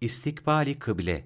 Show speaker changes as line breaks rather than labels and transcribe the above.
İstikbali kıble.